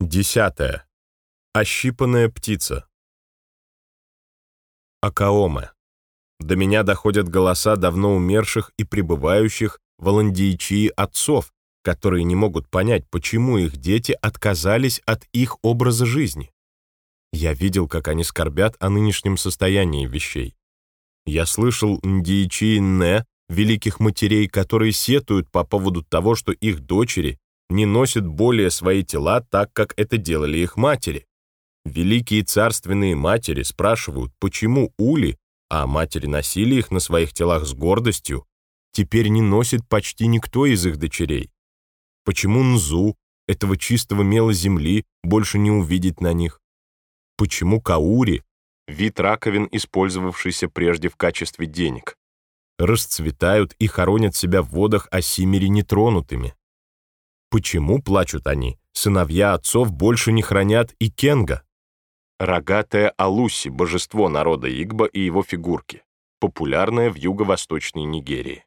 Десятое. Ощипанная птица. Акаоме. До меня доходят голоса давно умерших и пребывающих в Аландиичии отцов, которые не могут понять, почему их дети отказались от их образа жизни. Я видел, как они скорбят о нынешнем состоянии вещей. Я слышал Ндиичи Не, великих матерей, которые сетуют по поводу того, что их дочери не носят более свои тела так, как это делали их матери. Великие царственные матери спрашивают, почему Ули, а матери носили их на своих телах с гордостью, теперь не носит почти никто из их дочерей. Почему Нзу, этого чистого мела земли, больше не увидеть на них? Почему Каури, вид раковин, использовавшийся прежде в качестве денег, расцветают и хоронят себя в водах Осимери нетронутыми? Почему плачут они? Сыновья отцов больше не хранят и Кенга. Рогатая Алуси, божество народа Игба и его фигурки, популярная в юго-восточной Нигерии.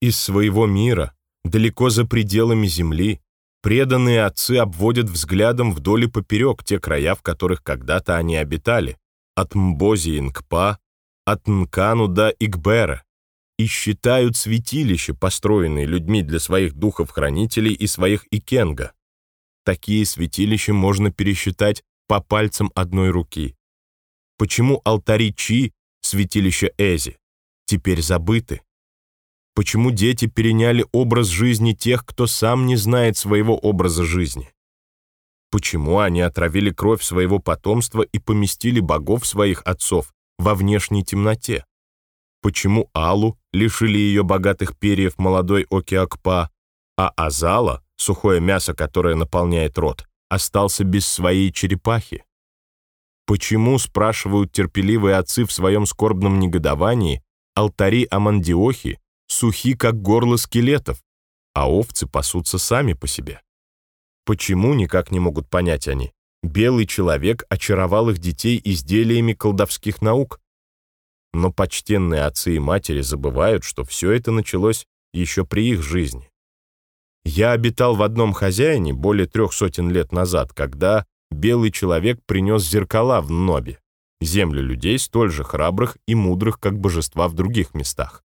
Из своего мира, далеко за пределами земли, преданные отцы обводят взглядом вдоль и поперек те края, в которых когда-то они обитали, от Мбози Инкпа, от Нкану до Игбера, и считают святилища, построенные людьми для своих духов-хранителей и своих икенга. Такие святилища можно пересчитать по пальцам одной руки. Почему алтари Чи, святилища Эзи, теперь забыты? Почему дети переняли образ жизни тех, кто сам не знает своего образа жизни? Почему они отравили кровь своего потомства и поместили богов своих отцов во внешней темноте? Почему Алу лишили ее богатых перьев молодой Океакпа, а Азала, сухое мясо, которое наполняет рот, остался без своей черепахи? Почему, спрашивают терпеливые отцы в своем скорбном негодовании, алтари Амандиохи сухи, как горло скелетов, а овцы пасутся сами по себе? Почему, никак не могут понять они, белый человек очаровал их детей изделиями колдовских наук, но почтенные отцы и матери забывают, что все это началось еще при их жизни. Я обитал в одном хозяине более трех сотен лет назад, когда белый человек принес зеркала в Нобе, землю людей столь же храбрых и мудрых, как божества в других местах.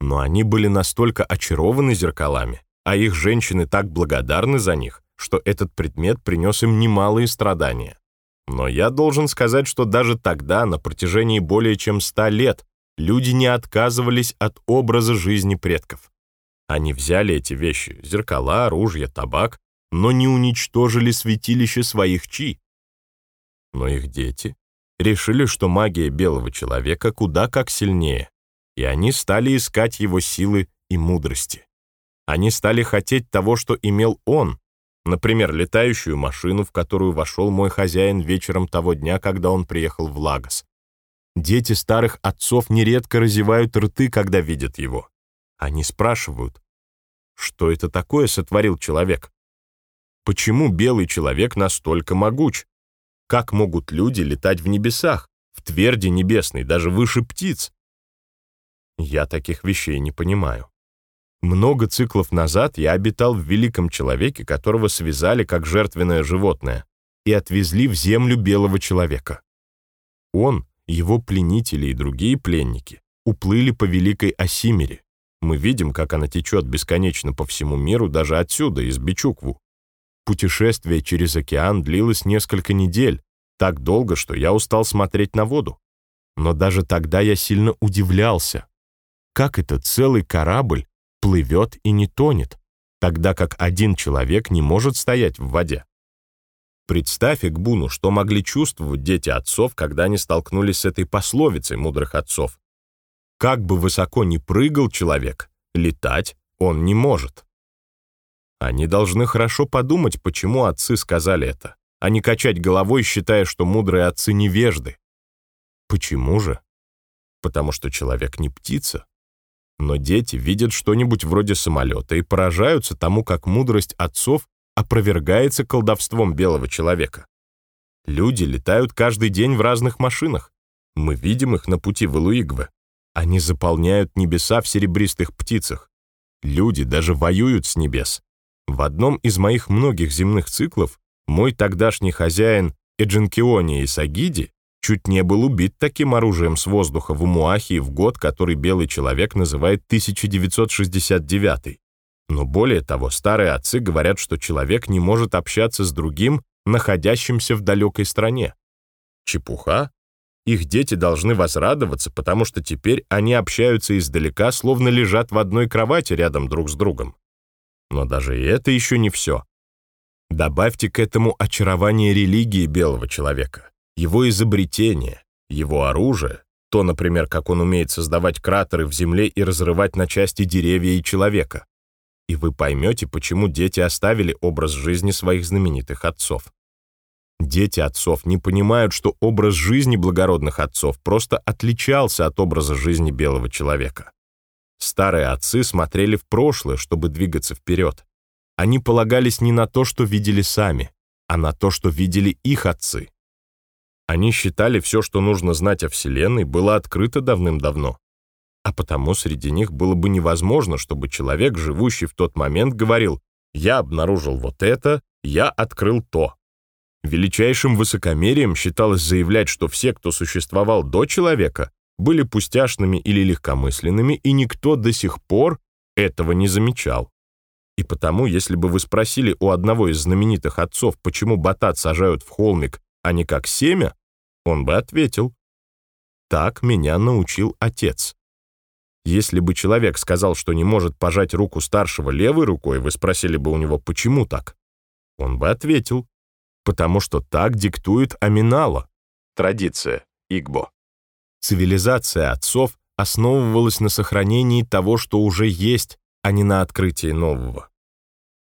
Но они были настолько очарованы зеркалами, а их женщины так благодарны за них, что этот предмет принес им немалые страдания. Но я должен сказать, что даже тогда, на протяжении более чем ста лет, люди не отказывались от образа жизни предков. Они взяли эти вещи — зеркала, оружие, табак, но не уничтожили святилище своих чи. Но их дети решили, что магия белого человека куда как сильнее, и они стали искать его силы и мудрости. Они стали хотеть того, что имел он, Например, летающую машину, в которую вошел мой хозяин вечером того дня, когда он приехал в Лагос. Дети старых отцов нередко разевают рты, когда видят его. Они спрашивают, что это такое сотворил человек? Почему белый человек настолько могуч? Как могут люди летать в небесах, в тверди небесной, даже выше птиц? Я таких вещей не понимаю. Много циклов назад я обитал в великом человеке, которого связали как жертвенное животное, и отвезли в землю белого человека. Он, его пленители и другие пленники уплыли по великой Осимере. Мы видим, как она течет бесконечно по всему миру, даже отсюда, из Бичукву. Путешествие через океан длилось несколько недель, так долго, что я устал смотреть на воду. Но даже тогда я сильно удивлялся. Как это целый корабль плывет и не тонет, тогда как один человек не может стоять в воде. Представь, Экбуну, что могли чувствовать дети отцов, когда они столкнулись с этой пословицей мудрых отцов. Как бы высоко ни прыгал человек, летать он не может. Они должны хорошо подумать, почему отцы сказали это, а не качать головой, считая, что мудрые отцы невежды. Почему же? Потому что человек не птица. Но дети видят что-нибудь вроде самолета и поражаются тому, как мудрость отцов опровергается колдовством белого человека. Люди летают каждый день в разных машинах. Мы видим их на пути в Илуигве. Они заполняют небеса в серебристых птицах. Люди даже воюют с небес. В одном из моих многих земных циклов Мой тогдашний хозяин Эджинкиони Исагиди чуть не был убит таким оружием с воздуха в Умуахии в год, который белый человек называет 1969. Но более того, старые отцы говорят, что человек не может общаться с другим, находящимся в далекой стране. Чепуха? Их дети должны возрадоваться, потому что теперь они общаются издалека, словно лежат в одной кровати рядом друг с другом. Но даже и это еще не все. Добавьте к этому очарование религии белого человека, его изобретение, его оружие, то, например, как он умеет создавать кратеры в земле и разрывать на части деревья и человека. И вы поймете, почему дети оставили образ жизни своих знаменитых отцов. Дети отцов не понимают, что образ жизни благородных отцов просто отличался от образа жизни белого человека. Старые отцы смотрели в прошлое, чтобы двигаться вперед. Они полагались не на то, что видели сами, а на то, что видели их отцы. Они считали все, что нужно знать о Вселенной, было открыто давным-давно. А потому среди них было бы невозможно, чтобы человек, живущий в тот момент, говорил «Я обнаружил вот это, я открыл то». Величайшим высокомерием считалось заявлять, что все, кто существовал до человека, были пустяшными или легкомысленными, и никто до сих пор этого не замечал. И потому, если бы вы спросили у одного из знаменитых отцов, почему батат сажают в холмик, а не как семя, он бы ответил, «Так меня научил отец». Если бы человек сказал, что не может пожать руку старшего левой рукой, вы спросили бы у него, почему так? Он бы ответил, потому что так диктует Аминала, традиция Игбо. Цивилизация отцов основывалась на сохранении того, что уже есть, а не на открытии нового.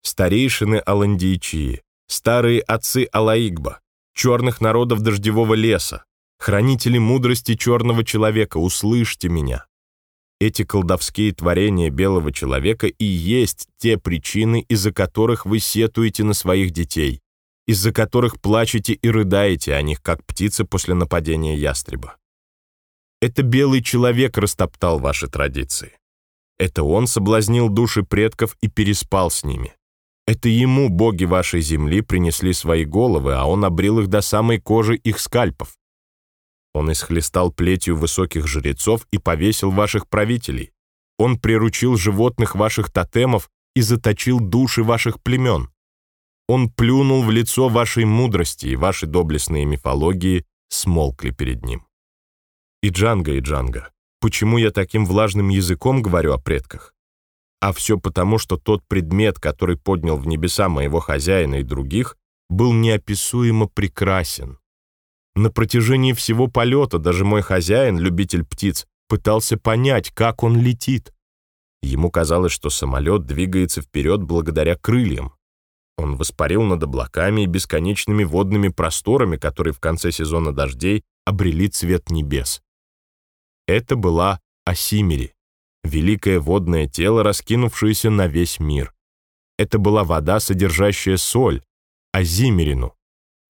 Старейшины Аландийчии, старые отцы Алаигба, черных народов дождевого леса, хранители мудрости черного человека, услышьте меня. Эти колдовские творения белого человека и есть те причины, из-за которых вы сетуете на своих детей, из-за которых плачете и рыдаете о них, как птицы после нападения ястреба. Это белый человек растоптал ваши традиции. Это он соблазнил души предков и переспал с ними. Это ему боги вашей земли принесли свои головы, а он обрил их до самой кожи их скальпов. Он исхлестал плетью высоких жрецов и повесил ваших правителей. Он приручил животных ваших тотемов и заточил души ваших племен. Он плюнул в лицо вашей мудрости, и ваши доблестные мифологии смолкли перед ним. И Джанга, и Джанга, почему я таким влажным языком говорю о предках? А все потому, что тот предмет, который поднял в небеса моего хозяина и других, был неописуемо прекрасен. На протяжении всего полета даже мой хозяин, любитель птиц, пытался понять, как он летит. Ему казалось, что самолет двигается вперед благодаря крыльям. Он воспарил над облаками и бесконечными водными просторами, которые в конце сезона дождей обрели цвет небес. Это была Асимери, великое водное тело, раскинувшееся на весь мир. Это была вода, содержащая соль, Азимерину,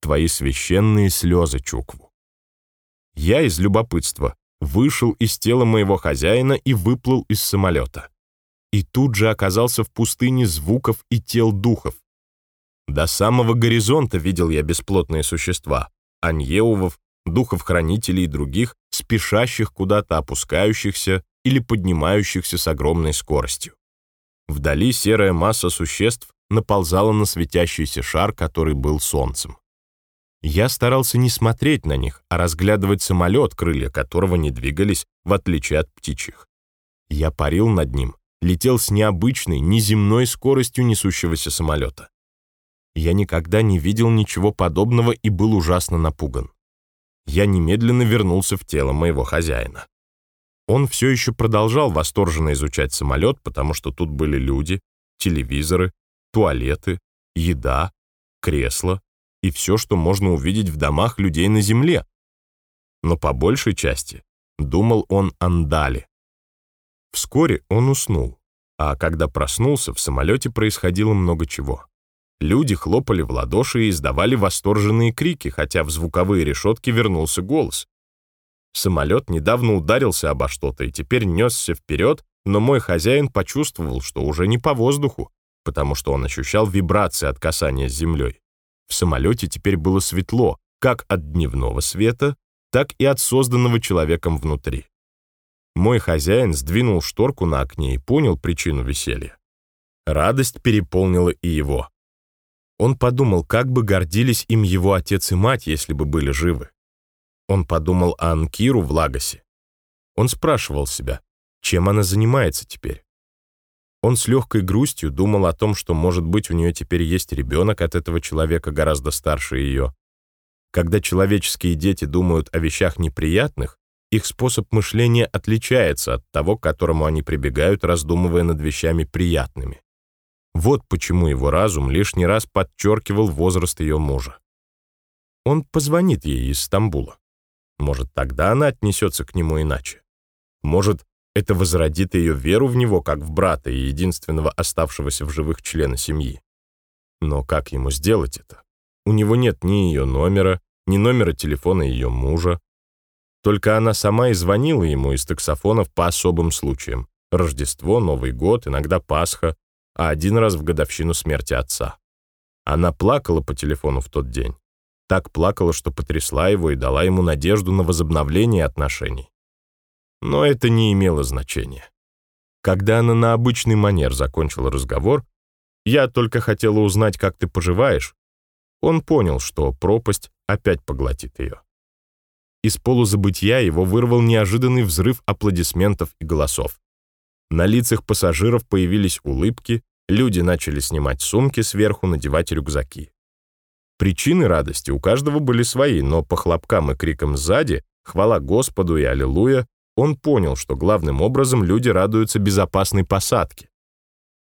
твои священные слезы, Чукву. Я из любопытства вышел из тела моего хозяина и выплыл из самолета. И тут же оказался в пустыне звуков и тел духов. До самого горизонта видел я бесплотные существа, аньеувов, духов-хранителей и других, спешащих куда-то, опускающихся или поднимающихся с огромной скоростью. Вдали серая масса существ наползала на светящийся шар, который был солнцем. Я старался не смотреть на них, а разглядывать самолет, крылья которого не двигались, в отличие от птичьих. Я парил над ним, летел с необычной, неземной скоростью несущегося самолета. Я никогда не видел ничего подобного и был ужасно напуган. Я немедленно вернулся в тело моего хозяина. Он все еще продолжал восторженно изучать самолет, потому что тут были люди, телевизоры, туалеты, еда, кресла, и все, что можно увидеть в домах людей на земле. Но по большей части думал он о Ндале. Вскоре он уснул, а когда проснулся, в самолете происходило много чего. Люди хлопали в ладоши и издавали восторженные крики, хотя в звуковые решетки вернулся голос. Самолет недавно ударился обо что-то и теперь несся вперед, но мой хозяин почувствовал, что уже не по воздуху, потому что он ощущал вибрации от касания с землей. В самолете теперь было светло, как от дневного света, так и от созданного человеком внутри. Мой хозяин сдвинул шторку на окне и понял причину веселья. Радость переполнила и его. Он подумал, как бы гордились им его отец и мать, если бы были живы. Он подумал о Анкиру в Лагосе. Он спрашивал себя, чем она занимается теперь. Он с легкой грустью думал о том, что, может быть, у нее теперь есть ребенок от этого человека гораздо старше ее. Когда человеческие дети думают о вещах неприятных, их способ мышления отличается от того, к которому они прибегают, раздумывая над вещами приятными. Вот почему его разум лишний раз подчеркивал возраст ее мужа. Он позвонит ей из Стамбула. Может, тогда она отнесется к нему иначе. Может, это возродит ее веру в него, как в брата и единственного оставшегося в живых члена семьи. Но как ему сделать это? У него нет ни ее номера, ни номера телефона ее мужа. Только она сама и звонила ему из таксофонов по особым случаям. Рождество, Новый год, иногда Пасха, а один раз в годовщину смерти отца. Она плакала по телефону в тот день. Так плакала, что потрясла его и дала ему надежду на возобновление отношений. Но это не имело значения. Когда она на обычный манер закончила разговор, «Я только хотела узнать, как ты поживаешь», он понял, что пропасть опять поглотит ее. Из полузабытия его вырвал неожиданный взрыв аплодисментов и голосов. На лицах пассажиров появились улыбки, люди начали снимать сумки сверху, надевать рюкзаки. Причины радости у каждого были свои, но по хлопкам и крикам сзади, хвала Господу и аллилуйя, он понял, что главным образом люди радуются безопасной посадке.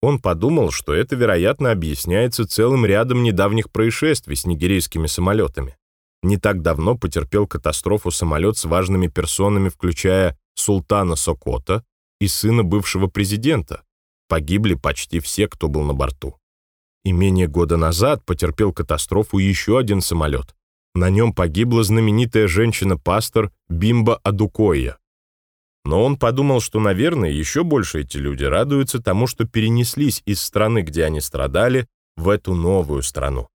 Он подумал, что это, вероятно, объясняется целым рядом недавних происшествий с нигерийскими самолетами. Не так давно потерпел катастрофу самолет с важными персонами, включая султана Сокота и сына бывшего президента. Погибли почти все, кто был на борту. И менее года назад потерпел катастрофу еще один самолет. На нем погибла знаменитая женщина-пастор Бимба Адукоя. Но он подумал, что, наверное, еще больше эти люди радуются тому, что перенеслись из страны, где они страдали, в эту новую страну.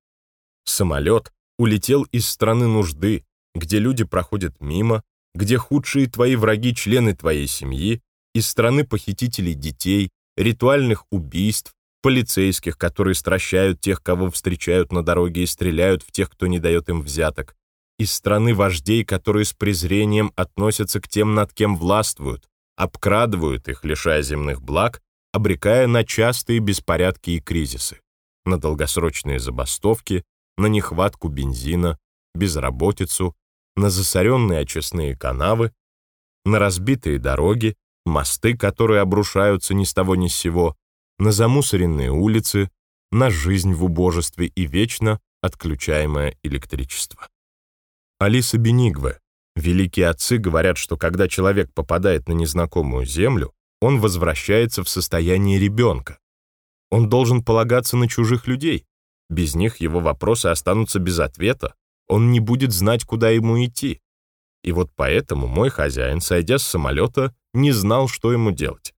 Самолет улетел из страны нужды, где люди проходят мимо, где худшие твои враги — члены твоей семьи, из страны похитителей детей, ритуальных убийств, полицейских, которые стращают тех, кого встречают на дороге и стреляют в тех, кто не дает им взяток, из страны вождей, которые с презрением относятся к тем, над кем властвуют, обкрадывают их, лишая земных благ, обрекая на частые беспорядки и кризисы, на долгосрочные забастовки, на нехватку бензина, безработицу, на засоренные очистные канавы, на разбитые дороги, мосты, которые обрушаются ни с того ни с сего, на замусоренные улицы, на жизнь в убожестве и вечно отключаемое электричество. Алиса Бенигве. Великие отцы говорят, что когда человек попадает на незнакомую землю, он возвращается в состояние ребенка. Он должен полагаться на чужих людей. Без них его вопросы останутся без ответа. Он не будет знать, куда ему идти. И вот поэтому мой хозяин, сойдя с самолета, не знал, что ему делать.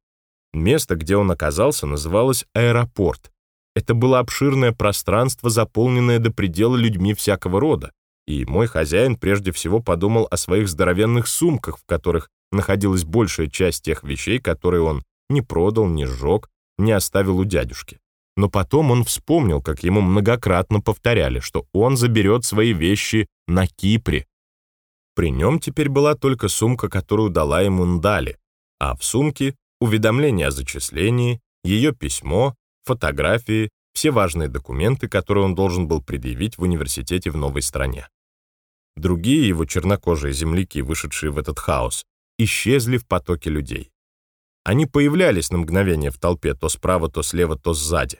Место, где он оказался, называлось аэропорт. Это было обширное пространство, заполненное до предела людьми всякого рода и мой хозяин прежде всего подумал о своих здоровенных сумках, в которых находилась большая часть тех вещей, которые он не продал, не сжег, не оставил у дядюшки. Но потом он вспомнил, как ему многократно повторяли, что он заберет свои вещи на Кипре. При нем теперь была только сумка, которую дала ему Ndali, а в сумке — уведомление о зачислении, ее письмо, фотографии, все важные документы, которые он должен был предъявить в университете в новой стране. Другие его чернокожие земляки, вышедшие в этот хаос, исчезли в потоке людей. Они появлялись на мгновение в толпе то справа, то слева, то сзади.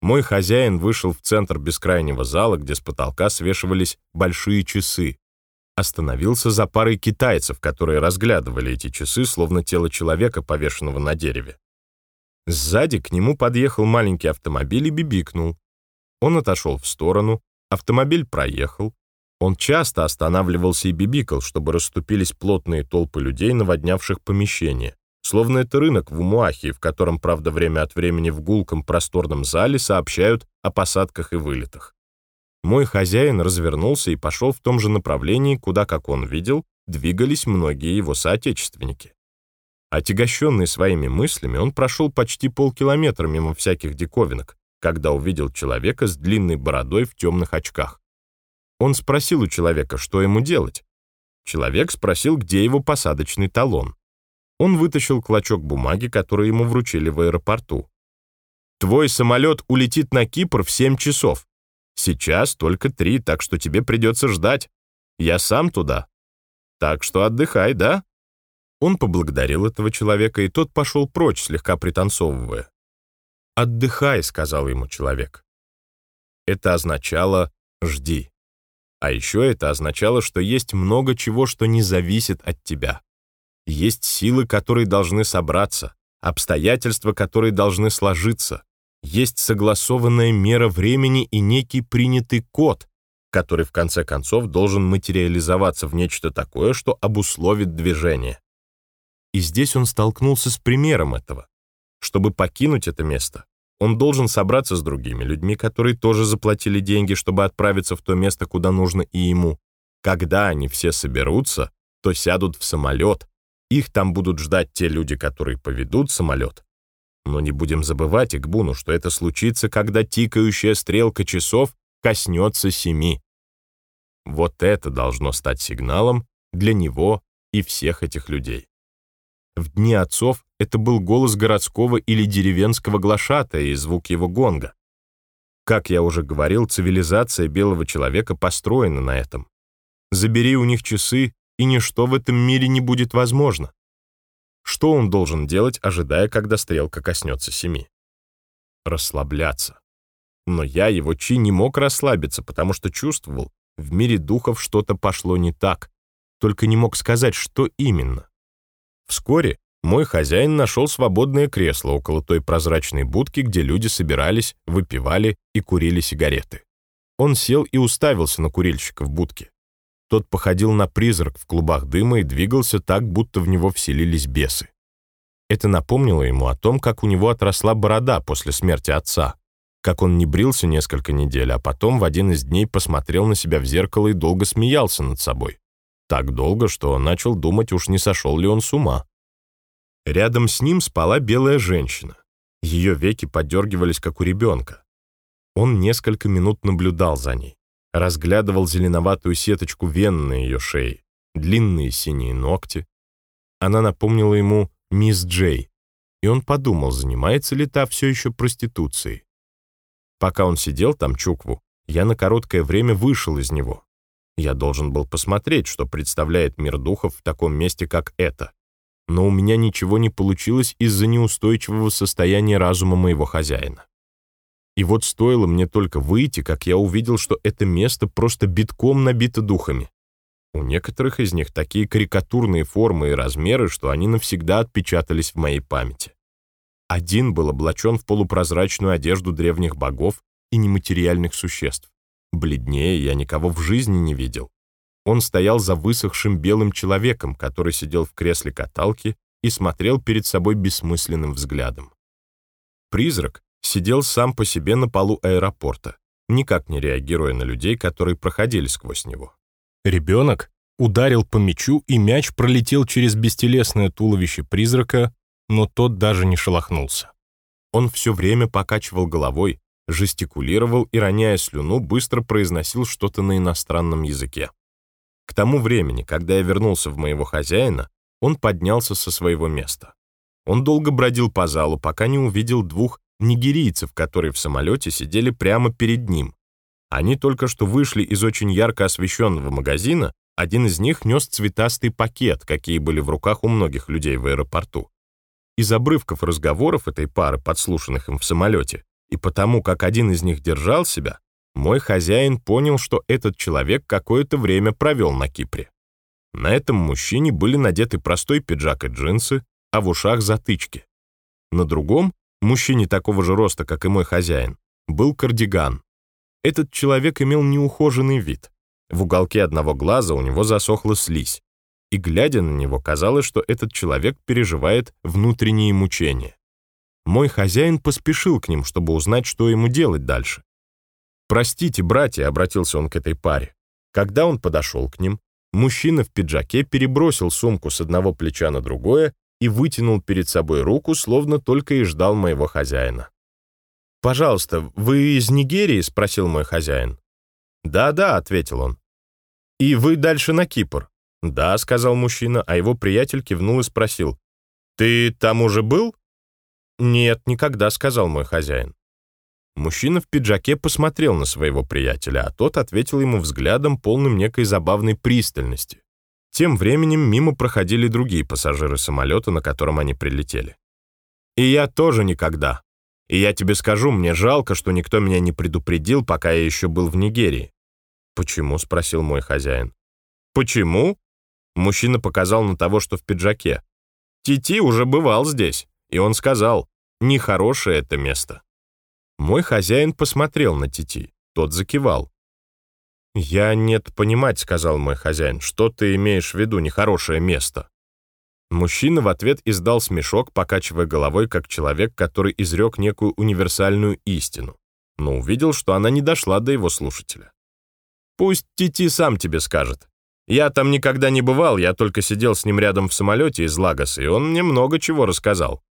Мой хозяин вышел в центр бескрайнего зала, где с потолка свешивались большие часы. Остановился за парой китайцев, которые разглядывали эти часы, словно тело человека, повешенного на дереве. Сзади к нему подъехал маленький автомобиль и бибикнул. Он отошел в сторону, автомобиль проехал, он часто останавливался и бибикал, чтобы расступились плотные толпы людей, наводнявших помещение. Словно это рынок в Умуахе, в котором, правда, время от времени в гулком просторном зале сообщают о посадках и вылетах. Мой хозяин развернулся и пошел в том же направлении, куда, как он видел, двигались многие его соотечественники. Отягощенный своими мыслями, он прошел почти полкилометра мимо всяких диковинок, когда увидел человека с длинной бородой в темных очках. Он спросил у человека, что ему делать. Человек спросил, где его посадочный талон. Он вытащил клочок бумаги, который ему вручили в аэропорту. «Твой самолет улетит на Кипр в 7 часов. Сейчас только три, так что тебе придется ждать. Я сам туда. Так что отдыхай, да?» Он поблагодарил этого человека, и тот пошел прочь, слегка пританцовывая. «Отдыхай», — сказал ему человек. Это означало «жди». А еще это означало, что есть много чего, что не зависит от тебя. Есть силы, которые должны собраться, обстоятельства, которые должны сложиться. Есть согласованная мера времени и некий принятый код, который в конце концов должен материализоваться в нечто такое, что обусловит движение. И здесь он столкнулся с примером этого. Чтобы покинуть это место, он должен собраться с другими людьми, которые тоже заплатили деньги, чтобы отправиться в то место, куда нужно и ему. Когда они все соберутся, то сядут в самолет. Их там будут ждать те люди, которые поведут самолет. Но не будем забывать, Игбуну, что это случится, когда тикающая стрелка часов коснется семи. Вот это должно стать сигналом для него и всех этих людей. В дни отцов это был голос городского или деревенского глашатая и звук его гонга. Как я уже говорил, цивилизация белого человека построена на этом. Забери у них часы, и ничто в этом мире не будет возможно. Что он должен делать, ожидая, когда стрелка коснется семи? Расслабляться. Но я, его Чи, не мог расслабиться, потому что чувствовал, в мире духов что-то пошло не так, только не мог сказать, что именно. Вскоре мой хозяин нашел свободное кресло около той прозрачной будки, где люди собирались, выпивали и курили сигареты. Он сел и уставился на курильщика в будке. Тот походил на призрак в клубах дыма и двигался так, будто в него вселились бесы. Это напомнило ему о том, как у него отросла борода после смерти отца, как он не брился несколько недель, а потом в один из дней посмотрел на себя в зеркало и долго смеялся над собой. Так долго, что он начал думать, уж не сошел ли он с ума. Рядом с ним спала белая женщина. Ее веки подергивались, как у ребенка. Он несколько минут наблюдал за ней, разглядывал зеленоватую сеточку вен на ее шее, длинные синие ногти. Она напомнила ему мисс Джей, и он подумал, занимается ли та все еще проституцией. Пока он сидел там, Чукву, я на короткое время вышел из него. Я должен был посмотреть, что представляет мир духов в таком месте, как это но у меня ничего не получилось из-за неустойчивого состояния разума моего хозяина. И вот стоило мне только выйти, как я увидел, что это место просто битком набито духами. У некоторых из них такие карикатурные формы и размеры, что они навсегда отпечатались в моей памяти. Один был облачен в полупрозрачную одежду древних богов и нематериальных существ. Бледнее я никого в жизни не видел. Он стоял за высохшим белым человеком, который сидел в кресле каталки и смотрел перед собой бессмысленным взглядом. Призрак сидел сам по себе на полу аэропорта, никак не реагируя на людей, которые проходили сквозь него. Ребенок ударил по мячу, и мяч пролетел через бестелесное туловище призрака, но тот даже не шелохнулся. Он все время покачивал головой, жестикулировал и, роняя слюну, быстро произносил что-то на иностранном языке. К тому времени, когда я вернулся в моего хозяина, он поднялся со своего места. Он долго бродил по залу, пока не увидел двух нигерийцев, которые в самолете сидели прямо перед ним. Они только что вышли из очень ярко освещенного магазина, один из них нес цветастый пакет, какие были в руках у многих людей в аэропорту. Из обрывков разговоров этой пары, подслушанных им в самолете, и потому, как один из них держал себя, мой хозяин понял, что этот человек какое-то время провел на Кипре. На этом мужчине были надеты простой пиджак и джинсы, а в ушах затычки. На другом, мужчине такого же роста, как и мой хозяин, был кардиган. Этот человек имел неухоженный вид. В уголке одного глаза у него засохла слизь. И, глядя на него, казалось, что этот человек переживает внутренние мучения. Мой хозяин поспешил к ним, чтобы узнать, что ему делать дальше. «Простите, братья», — обратился он к этой паре. Когда он подошел к ним, мужчина в пиджаке перебросил сумку с одного плеча на другое и вытянул перед собой руку, словно только и ждал моего хозяина. «Пожалуйста, вы из Нигерии?» — спросил мой хозяин. «Да-да», — ответил он. «И вы дальше на Кипр?» «Да», — сказал мужчина, а его приятель кивнул и спросил. «Ты там уже был?» «Нет, никогда», — сказал мой хозяин. Мужчина в пиджаке посмотрел на своего приятеля, а тот ответил ему взглядом, полным некой забавной пристальности. Тем временем мимо проходили другие пассажиры самолета, на котором они прилетели. «И я тоже никогда. И я тебе скажу, мне жалко, что никто меня не предупредил, пока я еще был в Нигерии». «Почему?» — спросил мой хозяин. «Почему?» Мужчина показал на того, что в пиджаке. «Тити уже бывал здесь, и он сказал, нехорошее это место». Мой хозяин посмотрел на Тити, тот закивал. «Я нет понимать», — сказал мой хозяин, — «что ты имеешь в виду, нехорошее место?» Мужчина в ответ издал смешок, покачивая головой, как человек, который изрек некую универсальную истину, но увидел, что она не дошла до его слушателя. «Пусть Тити сам тебе скажет. Я там никогда не бывал, я только сидел с ним рядом в самолете из Лагоса, и он мне много чего рассказал».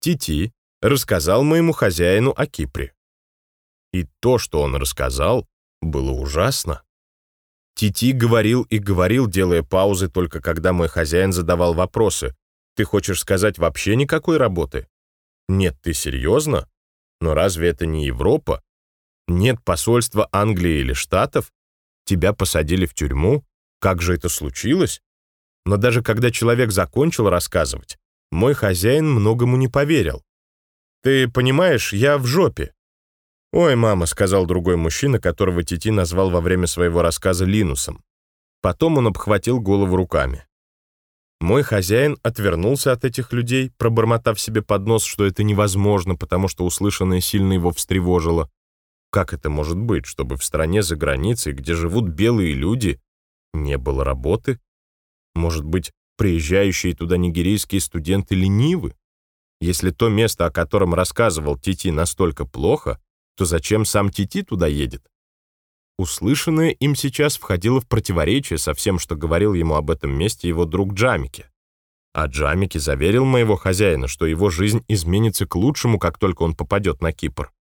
Тити рассказал моему хозяину о Кипре. И то, что он рассказал, было ужасно. Тити говорил и говорил, делая паузы только когда мой хозяин задавал вопросы. «Ты хочешь сказать вообще никакой работы?» «Нет, ты серьезно? Но разве это не Европа? Нет посольства Англии или Штатов? Тебя посадили в тюрьму? Как же это случилось?» Но даже когда человек закончил рассказывать, мой хозяин многому не поверил. «Ты понимаешь, я в жопе. «Ой, мама», — сказал другой мужчина, которого Тити назвал во время своего рассказа Линусом. Потом он обхватил голову руками. Мой хозяин отвернулся от этих людей, пробормотав себе под нос, что это невозможно, потому что услышанное сильно его встревожило. Как это может быть, чтобы в стране за границей, где живут белые люди, не было работы? Может быть, приезжающие туда нигерийские студенты ленивы? Если то место, о котором рассказывал Тити, настолько плохо, то зачем сам Тити туда едет? Услышанное им сейчас входило в противоречие со всем, что говорил ему об этом месте его друг Джамики. А Джамики заверил моего хозяина, что его жизнь изменится к лучшему, как только он попадет на Кипр.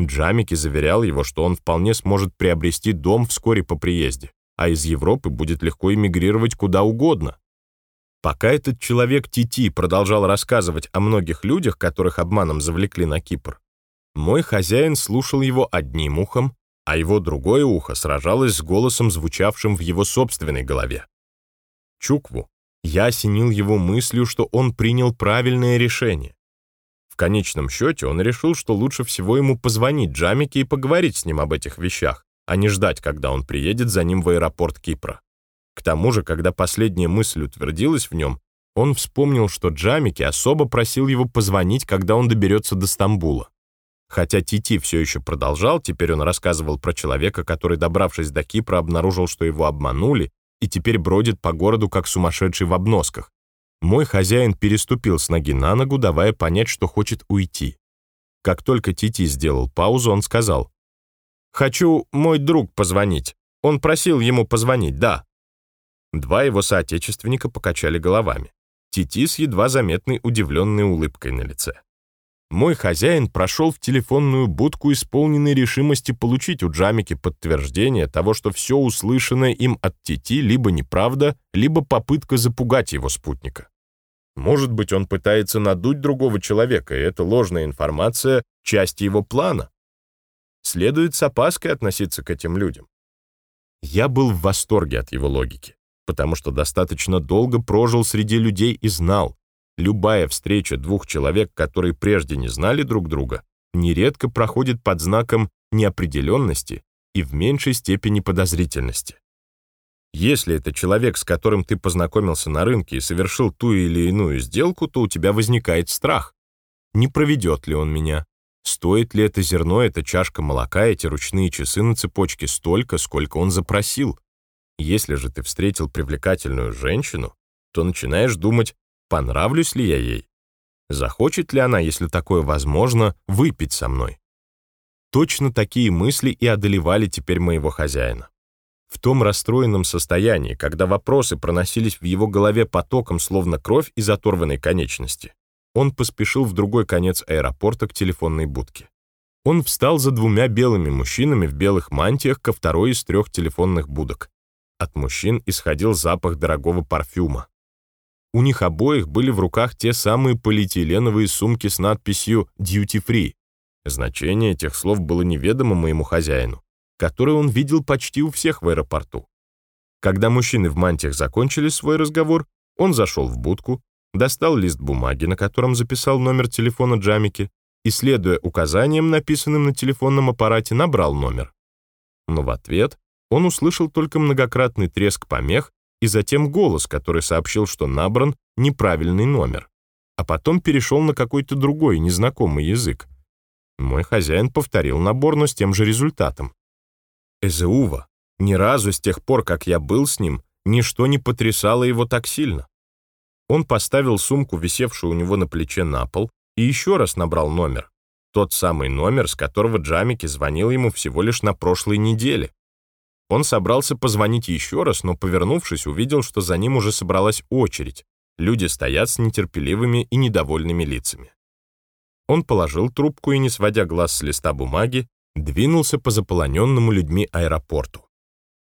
Джамики заверял его, что он вполне сможет приобрести дом вскоре по приезде, а из Европы будет легко эмигрировать куда угодно. Пока этот человек Тити продолжал рассказывать о многих людях, которых обманом завлекли на Кипр, мой хозяин слушал его одним ухом, а его другое ухо сражалось с голосом, звучавшим в его собственной голове. Чукву я осенил его мыслью, что он принял правильное решение. В конечном счете он решил, что лучше всего ему позвонить Джамике и поговорить с ним об этих вещах, а не ждать, когда он приедет за ним в аэропорт Кипра. К тому же, когда последняя мысль утвердилась в нем, он вспомнил, что Джамики особо просил его позвонить, когда он доберется до Стамбула. Хотя Тити все еще продолжал, теперь он рассказывал про человека, который, добравшись до Кипра, обнаружил, что его обманули, и теперь бродит по городу как сумасшедший в обносках. Мой хозяин переступил с ноги на ногу, давая понять, что хочет уйти. Как только Тити сделал паузу, он сказал, «Хочу мой друг позвонить. Он просил ему позвонить, да». Два его соотечественника покачали головами. Тити с едва заметной удивленной улыбкой на лице мой хозяин прошел в телефонную будку, исполненной решимости получить у Джамики подтверждение того, что все услышанное им от Тити либо неправда, либо попытка запугать его спутника. Может быть, он пытается надуть другого человека, и эта ложная информация — часть его плана. Следует с опаской относиться к этим людям. Я был в восторге от его логики, потому что достаточно долго прожил среди людей и знал, Любая встреча двух человек, которые прежде не знали друг друга, нередко проходит под знаком неопределенности и в меньшей степени подозрительности. Если это человек, с которым ты познакомился на рынке и совершил ту или иную сделку, то у тебя возникает страх. Не проведет ли он меня? Стоит ли это зерно, эта чашка молока, эти ручные часы на цепочке столько, сколько он запросил? Если же ты встретил привлекательную женщину, то начинаешь думать, понравлюсь ли я ей? Захочет ли она, если такое возможно, выпить со мной? Точно такие мысли и одолевали теперь моего хозяина. В том расстроенном состоянии, когда вопросы проносились в его голове потоком, словно кровь из оторванной конечности, он поспешил в другой конец аэропорта к телефонной будке. Он встал за двумя белыми мужчинами в белых мантиях ко второй из трех телефонных будок. От мужчин исходил запах дорогого парфюма. У них обоих были в руках те самые полиэтиленовые сумки с надписью «Duty Free». Значение этих слов было неведомо моему хозяину, который он видел почти у всех в аэропорту. Когда мужчины в мантиях закончили свой разговор, он зашел в будку, достал лист бумаги, на котором записал номер телефона Джамики, и, следуя указаниям, написанным на телефонном аппарате, набрал номер. Но в ответ он услышал только многократный треск помех и затем голос, который сообщил, что набран неправильный номер, а потом перешел на какой-то другой, незнакомый язык. Мой хозяин повторил набор, но с тем же результатом. Эзеува, ни разу с тех пор, как я был с ним, ничто не потрясало его так сильно. Он поставил сумку, висевшую у него на плече, на пол и еще раз набрал номер. Тот самый номер, с которого Джамики звонил ему всего лишь на прошлой неделе. Он собрался позвонить еще раз, но, повернувшись, увидел, что за ним уже собралась очередь. Люди стоят с нетерпеливыми и недовольными лицами. Он положил трубку и, не сводя глаз с листа бумаги, двинулся по заполоненному людьми аэропорту.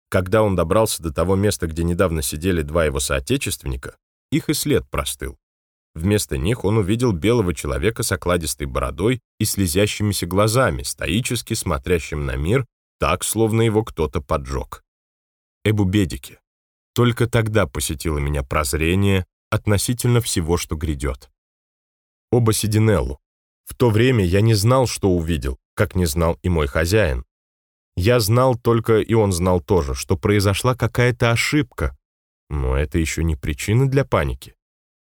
Когда он добрался до того места, где недавно сидели два его соотечественника, их и след простыл. Вместо них он увидел белого человека с окладистой бородой и слезящимися глазами, стоически смотрящим на мир так, словно его кто-то поджег. Эбубедики. Только тогда посетило меня прозрение относительно всего, что грядет. Оба Сидинеллу. В то время я не знал, что увидел, как не знал и мой хозяин. Я знал только, и он знал тоже, что произошла какая-то ошибка. Но это еще не причина для паники.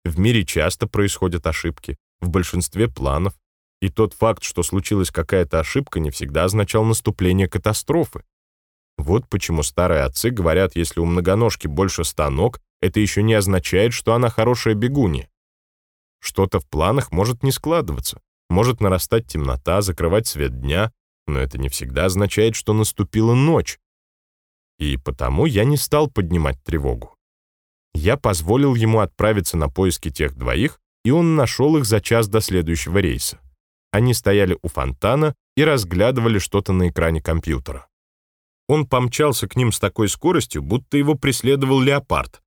В мире часто происходят ошибки, в большинстве планов, и тот факт, что случилась какая-то ошибка, не всегда означал наступление катастрофы. Вот почему старые отцы говорят, если у многоножки больше ста ног, это еще не означает, что она хорошая бегунья. Что-то в планах может не складываться, может нарастать темнота, закрывать свет дня, но это не всегда означает, что наступила ночь. И потому я не стал поднимать тревогу. Я позволил ему отправиться на поиски тех двоих, и он нашел их за час до следующего рейса. Они стояли у фонтана и разглядывали что-то на экране компьютера. Он помчался к ним с такой скоростью, будто его преследовал леопард.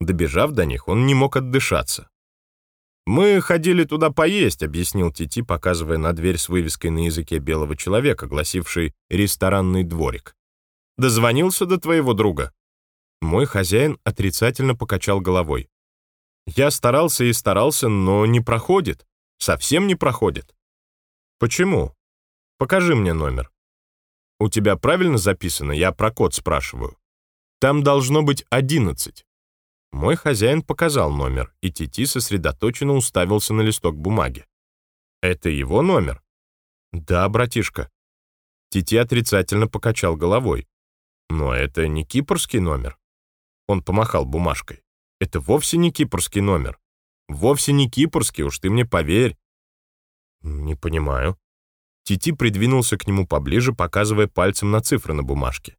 Добежав до них, он не мог отдышаться. «Мы ходили туда поесть», — объяснил Тити, показывая на дверь с вывеской на языке белого человека, гласившей «ресторанный дворик». «Дозвонился до твоего друга?» Мой хозяин отрицательно покачал головой. «Я старался и старался, но не проходит. Совсем не проходит. «Почему? Покажи мне номер». «У тебя правильно записано? Я про код спрашиваю». «Там должно быть одиннадцать». Мой хозяин показал номер, и Тити сосредоточенно уставился на листок бумаги. «Это его номер?» «Да, братишка». Тити отрицательно покачал головой. «Но это не кипрский номер». Он помахал бумажкой. «Это вовсе не кипрский номер. Вовсе не кипрский, уж ты мне поверь. «Не понимаю». Тити придвинулся к нему поближе, показывая пальцем на цифры на бумажке.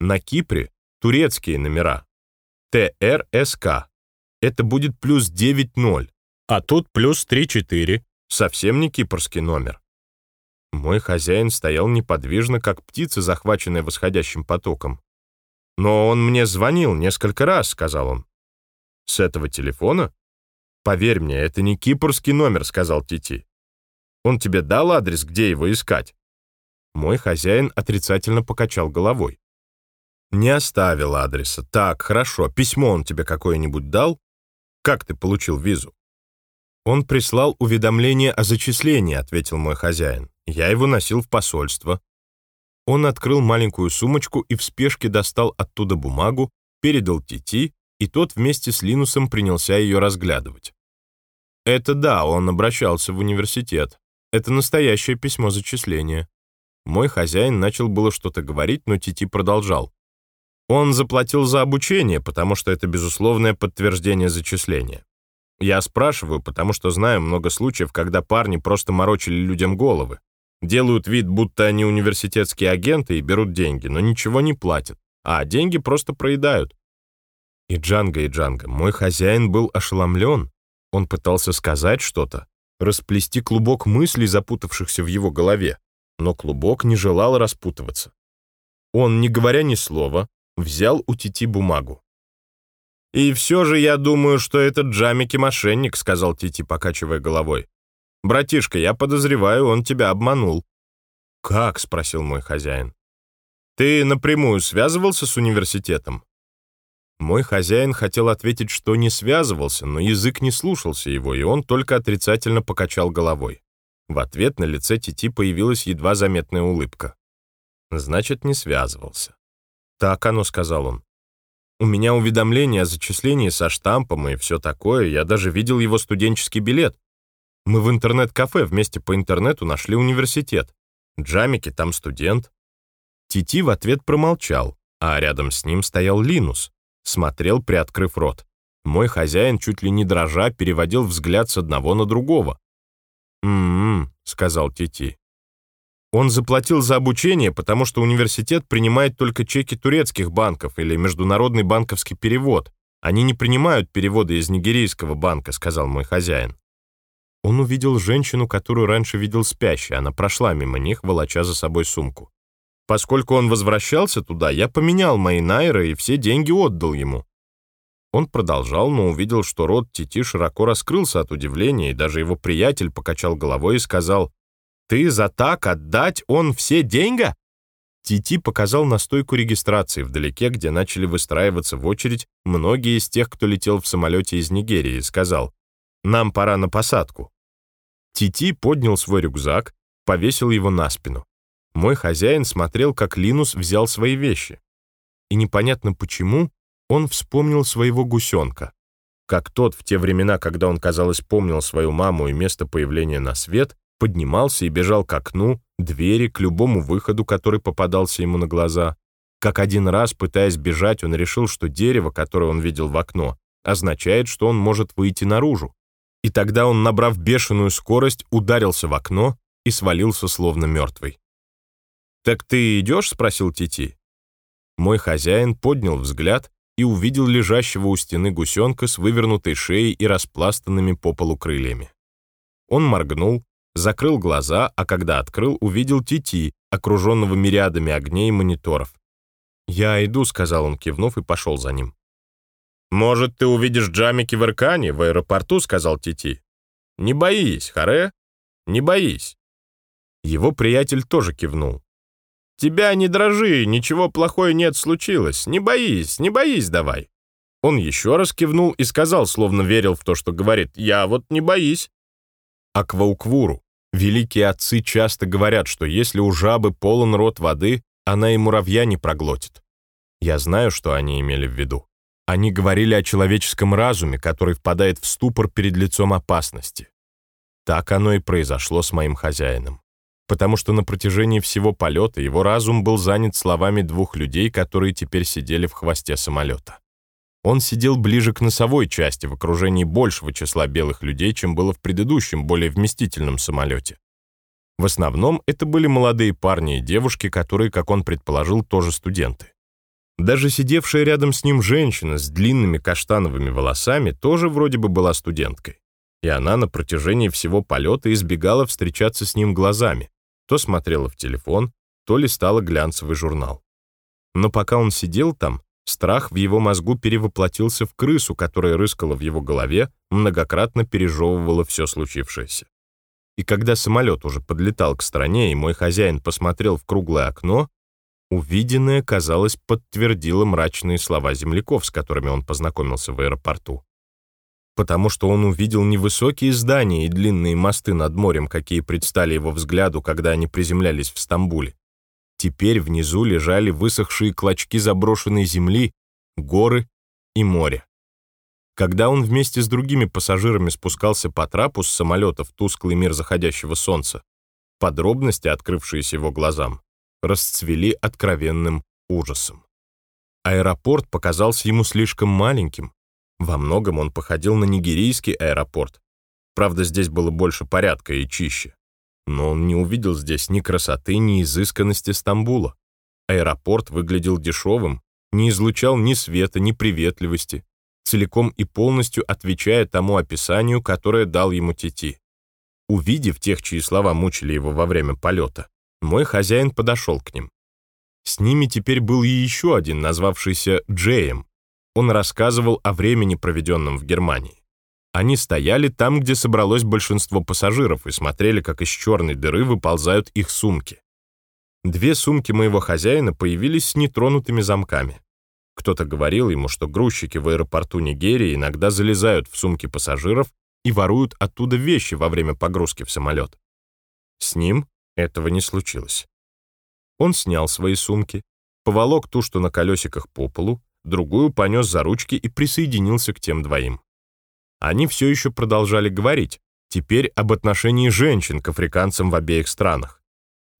«На Кипре турецкие номера. ТРСК. Это будет плюс 9-0, а тут плюс 3-4. Совсем не кипрский номер». Мой хозяин стоял неподвижно, как птица, захваченная восходящим потоком. «Но он мне звонил несколько раз», — сказал он. «С этого телефона?» «Поверь мне, это не кипрский номер», — сказал Тити. Он тебе дал адрес, где его искать?» Мой хозяин отрицательно покачал головой. «Не оставил адреса. Так, хорошо. Письмо он тебе какое-нибудь дал? Как ты получил визу?» «Он прислал уведомление о зачислении», — ответил мой хозяин. «Я его носил в посольство». Он открыл маленькую сумочку и в спешке достал оттуда бумагу, передал Тити, и тот вместе с Линусом принялся ее разглядывать. Это да, он обращался в университет. Это настоящее письмо зачисления. Мой хозяин начал было что-то говорить, но Тити продолжал. Он заплатил за обучение, потому что это безусловное подтверждение зачисления. Я спрашиваю, потому что знаю много случаев, когда парни просто морочили людям головы. Делают вид, будто они университетские агенты и берут деньги, но ничего не платят, а деньги просто проедают. И Джанго, и Джанго, мой хозяин был ошеломлен. Он пытался сказать что-то, расплести клубок мыслей, запутавшихся в его голове, но клубок не желал распутываться. Он, не говоря ни слова, взял у Тити бумагу. «И все же я думаю, что этот Джамики мошенник», — сказал Тити, покачивая головой. «Братишка, я подозреваю, он тебя обманул». «Как?» — спросил мой хозяин. «Ты напрямую связывался с университетом?» Мой хозяин хотел ответить, что не связывался, но язык не слушался его, и он только отрицательно покачал головой. В ответ на лице Тити появилась едва заметная улыбка. Значит, не связывался. «Так оно», — сказал он. «У меня уведомление о зачислении со штампом и все такое, я даже видел его студенческий билет. Мы в интернет-кафе вместе по интернету нашли университет. Джамики там студент». Тити в ответ промолчал, а рядом с ним стоял Линус, смотрел, приоткрыв рот. Мой хозяин, чуть ли не дрожа, переводил взгляд с одного на другого. «М-м-м», сказал Тити. Он заплатил за обучение, потому что университет принимает только чеки турецких банков или международный банковский перевод. Они не принимают переводы из нигерийского банка, сказал мой хозяин. Он увидел женщину, которую раньше видел спящей. Она прошла мимо них, волоча за собой сумку. Поскольку он возвращался туда, я поменял мои найры и все деньги отдал ему. Он продолжал, но увидел, что рот Тити широко раскрылся от удивления, и даже его приятель покачал головой и сказал, ты за так отдать он все деньги? Тити показал на стойку регистрации вдалеке, где начали выстраиваться в очередь многие из тех, кто летел в самолете из Нигерии, и сказал, «Нам пора на посадку». Тити поднял свой рюкзак, повесил его на спину. Мой хозяин смотрел, как Линус взял свои вещи. И непонятно почему он вспомнил своего гусенка. Как тот в те времена, когда он, казалось, помнил свою маму и место появления на свет, поднимался и бежал к окну, двери, к любому выходу, который попадался ему на глаза. Как один раз, пытаясь бежать, он решил, что дерево, которое он видел в окно, означает, что он может выйти наружу. И тогда он, набрав бешеную скорость, ударился в окно и свалился словно мертвый. «Так ты идешь?» — спросил Тити. Мой хозяин поднял взгляд и увидел лежащего у стены гусенка с вывернутой шеей и распластанными по полу крыльями. Он моргнул, закрыл глаза, а когда открыл, увидел Тити, окруженного мириадами огней и мониторов. «Я иду», — сказал он, кивнув, и пошел за ним. «Может, ты увидишь Джамики в Иркане, в аэропорту», — сказал Тити. «Не боись, Харе, не боись». Его приятель тоже кивнул. «Тебя не дрожи, ничего плохое нет случилось. Не боись, не боись давай». Он еще раз кивнул и сказал, словно верил в то, что говорит, «Я вот не боись». Аквауквуру. Великие отцы часто говорят, что если у жабы полон рот воды, она и муравья не проглотит. Я знаю, что они имели в виду. Они говорили о человеческом разуме, который впадает в ступор перед лицом опасности. Так оно и произошло с моим хозяином. Потому что на протяжении всего полета его разум был занят словами двух людей, которые теперь сидели в хвосте самолета. Он сидел ближе к носовой части, в окружении большего числа белых людей, чем было в предыдущем, более вместительном самолете. В основном это были молодые парни и девушки, которые, как он предположил, тоже студенты. Даже сидевшая рядом с ним женщина с длинными каштановыми волосами тоже вроде бы была студенткой. И она на протяжении всего полета избегала встречаться с ним глазами, то смотрела в телефон, то листала глянцевый журнал. Но пока он сидел там, Страх в его мозгу перевоплотился в крысу, которая рыскала в его голове, многократно пережевывала все случившееся. И когда самолет уже подлетал к стране, и мой хозяин посмотрел в круглое окно, увиденное, казалось, подтвердило мрачные слова земляков, с которыми он познакомился в аэропорту. Потому что он увидел невысокие здания и длинные мосты над морем, какие предстали его взгляду, когда они приземлялись в Стамбуле. Теперь внизу лежали высохшие клочки заброшенной земли, горы и море. Когда он вместе с другими пассажирами спускался по трапу с самолета в тусклый мир заходящего солнца, подробности, открывшиеся его глазам, расцвели откровенным ужасом. Аэропорт показался ему слишком маленьким. Во многом он походил на нигерийский аэропорт. Правда, здесь было больше порядка и чище. Но он не увидел здесь ни красоты, ни изысканности Стамбула. Аэропорт выглядел дешевым, не излучал ни света, ни приветливости, целиком и полностью отвечая тому описанию, которое дал ему Тити. Увидев тех, чьи слова мучили его во время полета, мой хозяин подошел к ним. С ними теперь был и еще один, назвавшийся Джеем. Он рассказывал о времени, проведенном в Германии. Они стояли там, где собралось большинство пассажиров, и смотрели, как из черной дыры выползают их сумки. Две сумки моего хозяина появились с нетронутыми замками. Кто-то говорил ему, что грузчики в аэропорту Нигерии иногда залезают в сумки пассажиров и воруют оттуда вещи во время погрузки в самолет. С ним этого не случилось. Он снял свои сумки, поволок ту, что на колесиках по полу, другую понес за ручки и присоединился к тем двоим. Они все еще продолжали говорить, теперь об отношении женщин к африканцам в обеих странах.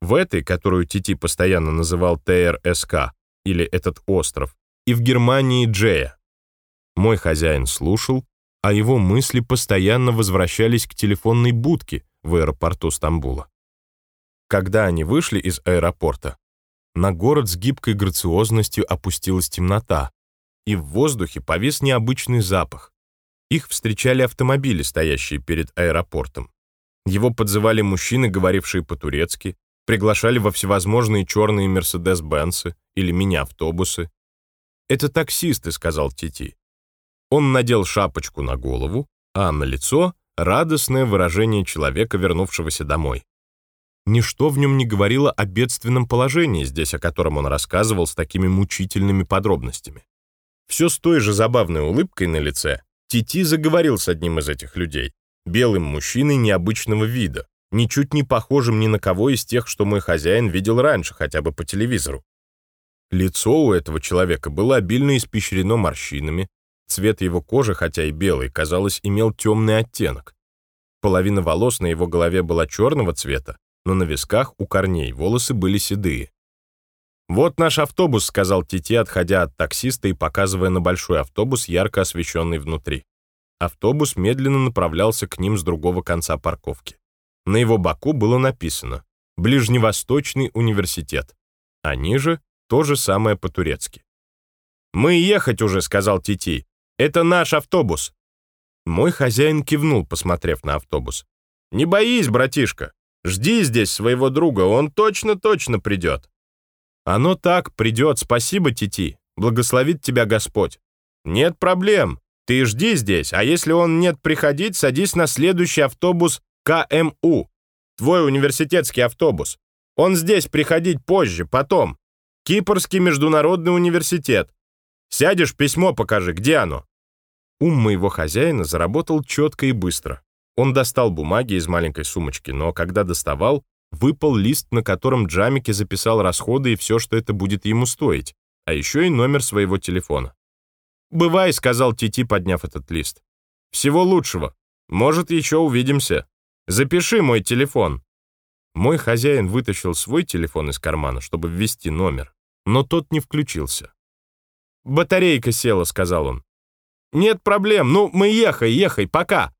В этой, которую Тити постоянно называл ТРСК, или этот остров, и в Германии Джея. Мой хозяин слушал, а его мысли постоянно возвращались к телефонной будке в аэропорту Стамбула. Когда они вышли из аэропорта, на город с гибкой грациозностью опустилась темнота, и в воздухе повис необычный запах. Их встречали автомобили, стоящие перед аэропортом. Его подзывали мужчины, говорившие по-турецки, приглашали во всевозможные черные Мерседес-Бенцы или мини-автобусы. «Это таксисты», — сказал Тити. Он надел шапочку на голову, а на лицо — радостное выражение человека, вернувшегося домой. Ничто в нем не говорило о бедственном положении здесь, о котором он рассказывал с такими мучительными подробностями. Все с той же забавной улыбкой на лице Тити заговорил с одним из этих людей, белым мужчиной необычного вида, ничуть не похожим ни на кого из тех, что мой хозяин видел раньше, хотя бы по телевизору. Лицо у этого человека было обильно испещрено морщинами, цвет его кожи, хотя и белый, казалось, имел темный оттенок. Половина волос на его голове была черного цвета, но на висках у корней волосы были седые. «Вот наш автобус», — сказал Тити, отходя от таксиста и показывая на большой автобус, ярко освещенный внутри. Автобус медленно направлялся к ним с другого конца парковки. На его боку было написано «Ближневосточный университет», а ниже то же самое по-турецки. «Мы ехать уже», — сказал Тити. «Это наш автобус». Мой хозяин кивнул, посмотрев на автобус. «Не боись, братишка. Жди здесь своего друга, он точно-точно придет». «Оно так, придет, спасибо, Тити, благословит тебя Господь». «Нет проблем, ты жди здесь, а если он нет приходить, садись на следующий автобус КМУ, твой университетский автобус. Он здесь приходить позже, потом. Кипрский международный университет. Сядешь, письмо покажи, где оно?» Ум моего хозяина заработал четко и быстро. Он достал бумаги из маленькой сумочки, но когда доставал, выпал лист, на котором Джамики записал расходы и все, что это будет ему стоить, а еще и номер своего телефона. «Бывай», — сказал Тити, подняв этот лист. «Всего лучшего. Может, еще увидимся. Запиши мой телефон». Мой хозяин вытащил свой телефон из кармана, чтобы ввести номер, но тот не включился. «Батарейка села», — сказал он. «Нет проблем, ну, мы ехай, ехай, пока».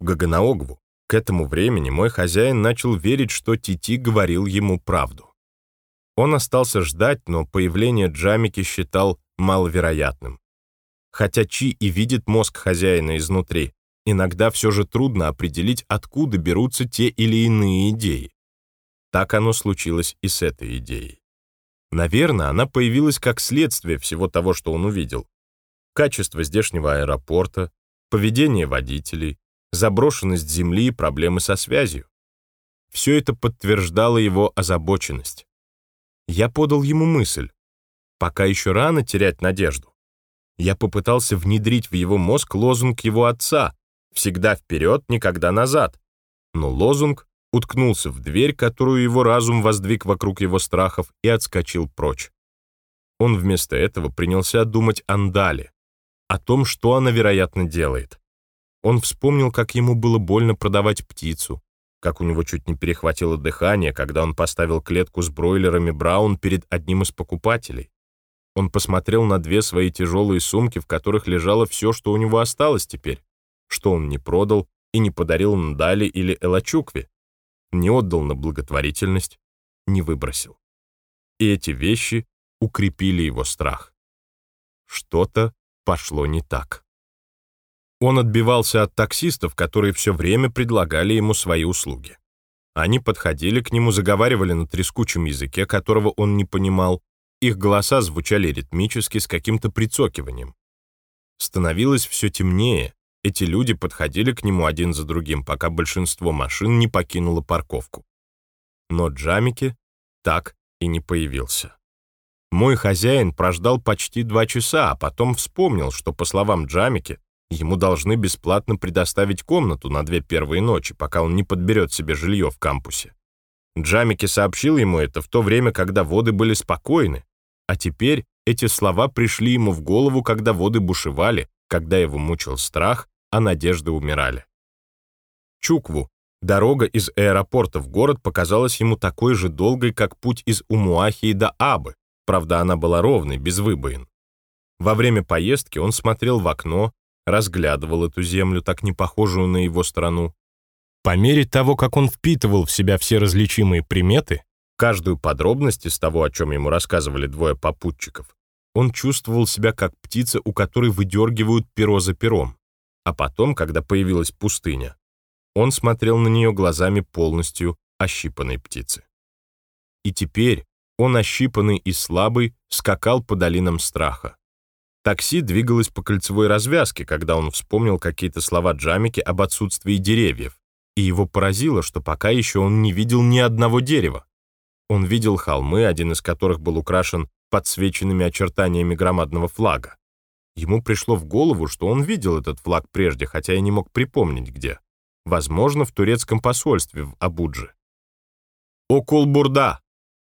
Гаганаогву. К этому времени мой хозяин начал верить, что Тити говорил ему правду. Он остался ждать, но появление Джамики считал маловероятным. Хотя Чи и видит мозг хозяина изнутри, иногда все же трудно определить, откуда берутся те или иные идеи. Так оно случилось и с этой идеей. Наверное, она появилась как следствие всего того, что он увидел. Качество здешнего аэропорта, поведение водителей, заброшенность Земли и проблемы со связью. Все это подтверждало его озабоченность. Я подал ему мысль. Пока еще рано терять надежду. Я попытался внедрить в его мозг лозунг его отца «Всегда вперед, никогда назад». Но лозунг уткнулся в дверь, которую его разум воздвиг вокруг его страхов, и отскочил прочь. Он вместо этого принялся думать о Ндале, о том, что она, вероятно, делает. Он вспомнил, как ему было больно продавать птицу, как у него чуть не перехватило дыхание, когда он поставил клетку с бройлерами Браун перед одним из покупателей. Он посмотрел на две свои тяжелые сумки, в которых лежало все, что у него осталось теперь, что он не продал и не подарил Ндали или Элачукве. не отдал на благотворительность, не выбросил. И эти вещи укрепили его страх. Что-то пошло не так. Он отбивался от таксистов, которые все время предлагали ему свои услуги. Они подходили к нему, заговаривали на трескучем языке, которого он не понимал, их голоса звучали ритмически с каким-то прицокиванием. Становилось все темнее, эти люди подходили к нему один за другим, пока большинство машин не покинуло парковку. Но Джамики так и не появился. Мой хозяин прождал почти два часа, а потом вспомнил, что, по словам Джамики, ему должны бесплатно предоставить комнату на две первые ночи, пока он не подберет себе жилье в кампусе. Джамики сообщил ему это в то время, когда воды были спокойны, а теперь эти слова пришли ему в голову, когда воды бушевали, когда его мучил страх, а надежды умирали. Чукву, дорога из аэропорта в город показалась ему такой же долгой, как путь из Умуахии до Абы, правда, она была ровной, без выбоин. Во время поездки он смотрел в окно, разглядывал эту землю, так не похожую на его страну. По мере того, как он впитывал в себя все различимые приметы, каждую подробность из того, о чем ему рассказывали двое попутчиков, он чувствовал себя как птица, у которой выдергивают перо за пером. А потом, когда появилась пустыня, он смотрел на нее глазами полностью ощипанной птицы. И теперь он, ощипанный и слабый, скакал по долинам страха. Такси двигалось по кольцевой развязке, когда он вспомнил какие-то слова Джамики об отсутствии деревьев, и его поразило, что пока еще он не видел ни одного дерева. Он видел холмы, один из которых был украшен подсвеченными очертаниями громадного флага. Ему пришло в голову, что он видел этот флаг прежде, хотя и не мог припомнить где. Возможно, в турецком посольстве в Абудже. «Окулбурда!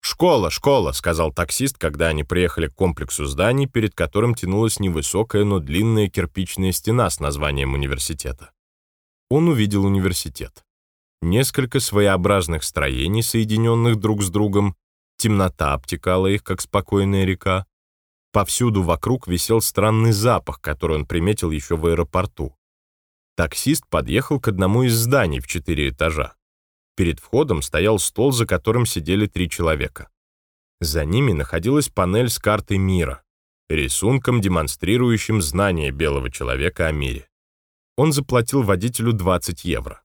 Школа, школа!» — сказал таксист, когда они приехали к комплексу зданий, перед которым тянулась невысокая, но длинная кирпичная стена с названием университета. Он увидел университет несколько своеобразных строений, соединенных друг с другом, темнота обтекала их, как спокойная река. Повсюду вокруг висел странный запах, который он приметил еще в аэропорту. Таксист подъехал к одному из зданий в четыре этажа. Перед входом стоял стол, за которым сидели три человека. За ними находилась панель с картой мира, рисунком, демонстрирующим знание белого человека о мире. Он заплатил водителю 20 евро.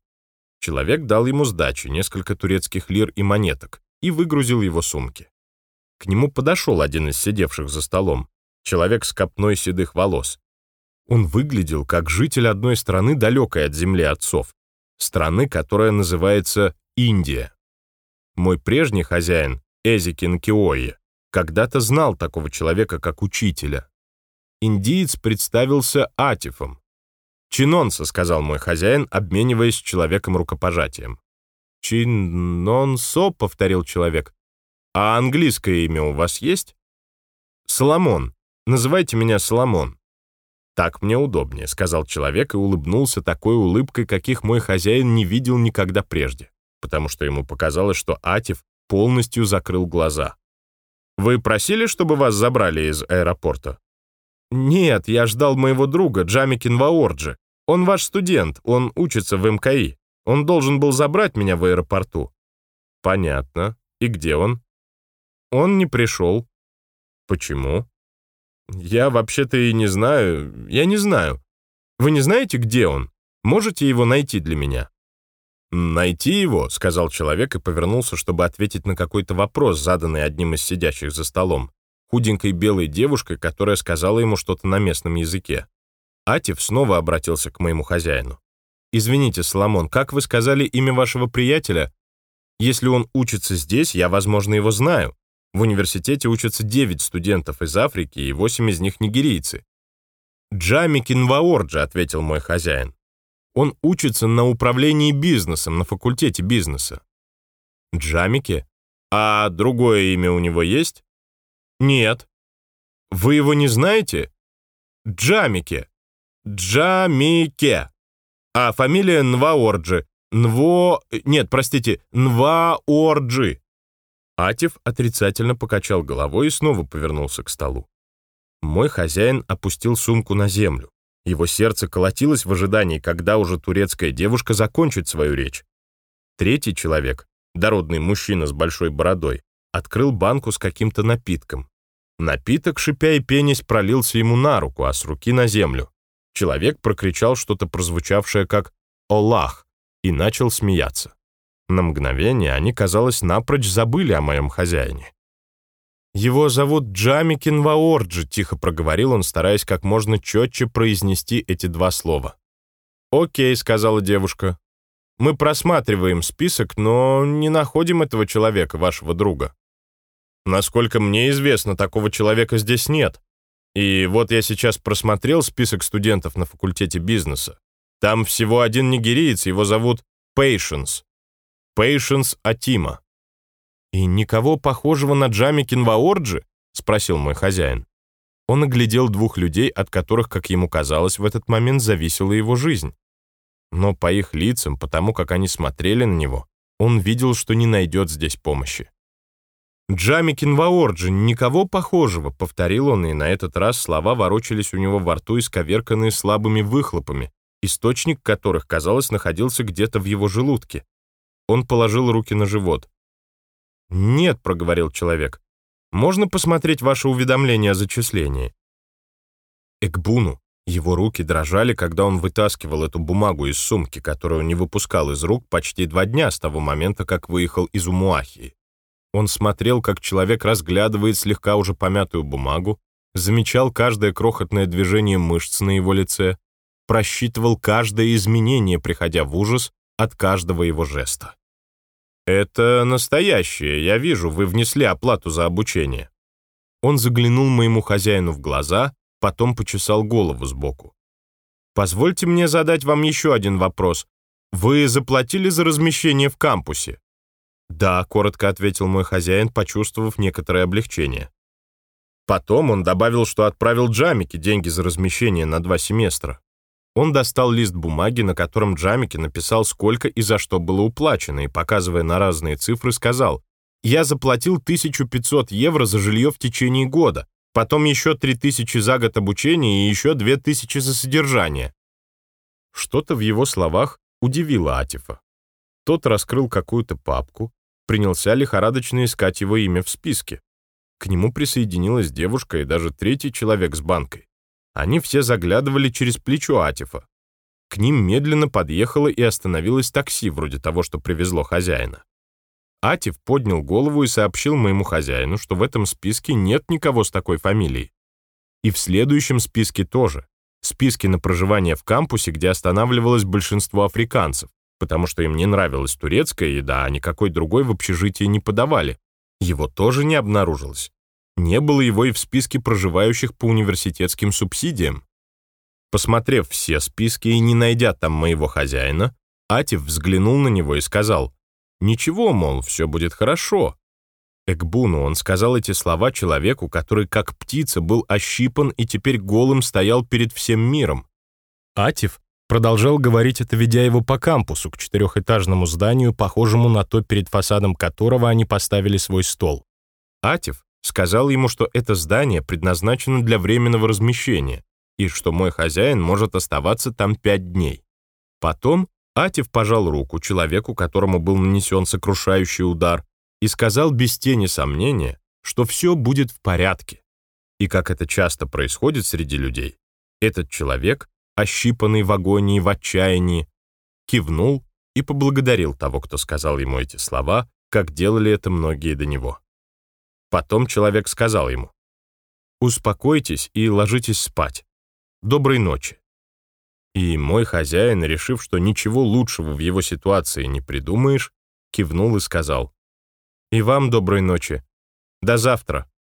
Человек дал ему сдачу, несколько турецких лир и монеток, и выгрузил его сумки. К нему подошел один из сидевших за столом, человек с копной седых волос. Он выглядел как житель одной страны, далекой от земли отцов, страны, которая называется Индия. Мой прежний хозяин, Эзикин Киои, когда-то знал такого человека как учителя. Индиец представился Атифом, «Чинонса», — сказал мой хозяин, обмениваясь с человеком рукопожатием. «Чинонсо», — повторил человек. «А английское имя у вас есть?» «Соломон. Называйте меня Соломон». «Так мне удобнее», — сказал человек и улыбнулся такой улыбкой, каких мой хозяин не видел никогда прежде, потому что ему показалось, что Атив полностью закрыл глаза. «Вы просили, чтобы вас забрали из аэропорта?» «Нет, я ждал моего друга, Джамикин Ваорджи. Он ваш студент, он учится в МКИ. Он должен был забрать меня в аэропорту». «Понятно. И где он?» «Он не пришел». «Почему?» «Я вообще-то и не знаю. Я не знаю. Вы не знаете, где он? Можете его найти для меня?» «Найти его», — сказал человек и повернулся, чтобы ответить на какой-то вопрос, заданный одним из сидящих за столом худенькой белой девушкой, которая сказала ему что-то на местном языке. Атив снова обратился к моему хозяину. «Извините, Соломон, как вы сказали имя вашего приятеля? Если он учится здесь, я, возможно, его знаю. В университете учатся 9 студентов из Африки, и 8 из них нигерийцы». «Джами Кинваорджи», — ответил мой хозяин. «Он учится на управлении бизнесом, на факультете бизнеса». «Джамике? А другое имя у него есть?» «Нет». «Вы его не знаете?» «Джамике». «Джамике». А фамилия Нваорджи. Нво... Нет, простите, Нваорджи. Атив отрицательно покачал головой и снова повернулся к столу. Мой хозяин опустил сумку на землю. Его сердце колотилось в ожидании, когда уже турецкая девушка закончит свою речь. Третий человек, дородный мужчина с большой бородой, открыл банку с каким-то напитком. Напиток, шипя и пенясь, пролился ему на руку, а с руки на землю. Человек прокричал что-то прозвучавшее как «Олах» и начал смеяться. На мгновение они, казалось, напрочь забыли о моем хозяине. «Его зовут Джамикин Ваорджи», — тихо проговорил он, стараясь как можно четче произнести эти два слова. «Окей», — сказала девушка. «Мы просматриваем список, но не находим этого человека, вашего друга. Насколько мне известно, такого человека здесь нет. И вот я сейчас просмотрел список студентов на факультете бизнеса. Там всего один нигериец, его зовут Пейшенс. Пейшенс Атима. «И никого похожего на Джами Кинваорджи?» — спросил мой хозяин. Он оглядел двух людей, от которых, как ему казалось, в этот момент зависела его жизнь. Но по их лицам, потому как они смотрели на него, он видел, что не найдет здесь помощи. «Джами Кинваорджи, никого похожего», — повторил он, и на этот раз слова ворочались у него во рту, исковерканные слабыми выхлопами, источник которых, казалось, находился где-то в его желудке. Он положил руки на живот. «Нет», — проговорил человек. «Можно посмотреть ваше уведомление о зачислении?» Экбуну. Его руки дрожали, когда он вытаскивал эту бумагу из сумки, которую не выпускал из рук почти два дня с того момента, как выехал из Умуахии. Он смотрел, как человек разглядывает слегка уже помятую бумагу, замечал каждое крохотное движение мышц на его лице, просчитывал каждое изменение, приходя в ужас от каждого его жеста. «Это настоящее, я вижу, вы внесли оплату за обучение». Он заглянул моему хозяину в глаза, потом почесал голову сбоку. «Позвольте мне задать вам еще один вопрос. Вы заплатили за размещение в кампусе?» «Да», — коротко ответил мой хозяин, почувствовав некоторое облегчение. Потом он добавил, что отправил Джамике деньги за размещение на два семестра. Он достал лист бумаги, на котором Джамики написал, сколько и за что было уплачено, и, показывая на разные цифры, сказал, «Я заплатил 1500 евро за жилье в течение года, потом еще 3000 за год обучения и еще 2000 за содержание». Что-то в его словах удивило Атифа. Тот раскрыл какую-то папку, принялся лихорадочно искать его имя в списке. К нему присоединилась девушка и даже третий человек с банкой. Они все заглядывали через плечо Атифа. К ним медленно подъехало и остановилось такси, вроде того, что привезло хозяина. Атиф поднял голову и сообщил моему хозяину, что в этом списке нет никого с такой фамилией. И в следующем списке тоже. Списке на проживание в кампусе, где останавливалось большинство африканцев, потому что им не нравилась турецкая еда, а никакой другой в общежитии не подавали. Его тоже не обнаружилось. Не было его и в списке проживающих по университетским субсидиям. Посмотрев все списки и не найдя там моего хозяина, Атив взглянул на него и сказал, «Ничего, мол, все будет хорошо». Экбуну он сказал эти слова человеку, который как птица был ощипан и теперь голым стоял перед всем миром. Атив продолжал говорить это, ведя его по кампусу, к четырехэтажному зданию, похожему на то, перед фасадом которого они поставили свой стол. Атив сказал ему, что это здание предназначено для временного размещения и что мой хозяин может оставаться там пять дней. Потом Атив пожал руку человеку, которому был нанесен сокрушающий удар, и сказал без тени сомнения, что все будет в порядке. И как это часто происходит среди людей, этот человек, ощипанный в агонии, в отчаянии, кивнул и поблагодарил того, кто сказал ему эти слова, как делали это многие до него. Потом человек сказал ему, «Успокойтесь и ложитесь спать. Доброй ночи». И мой хозяин, решив, что ничего лучшего в его ситуации не придумаешь, кивнул и сказал, «И вам доброй ночи. До завтра».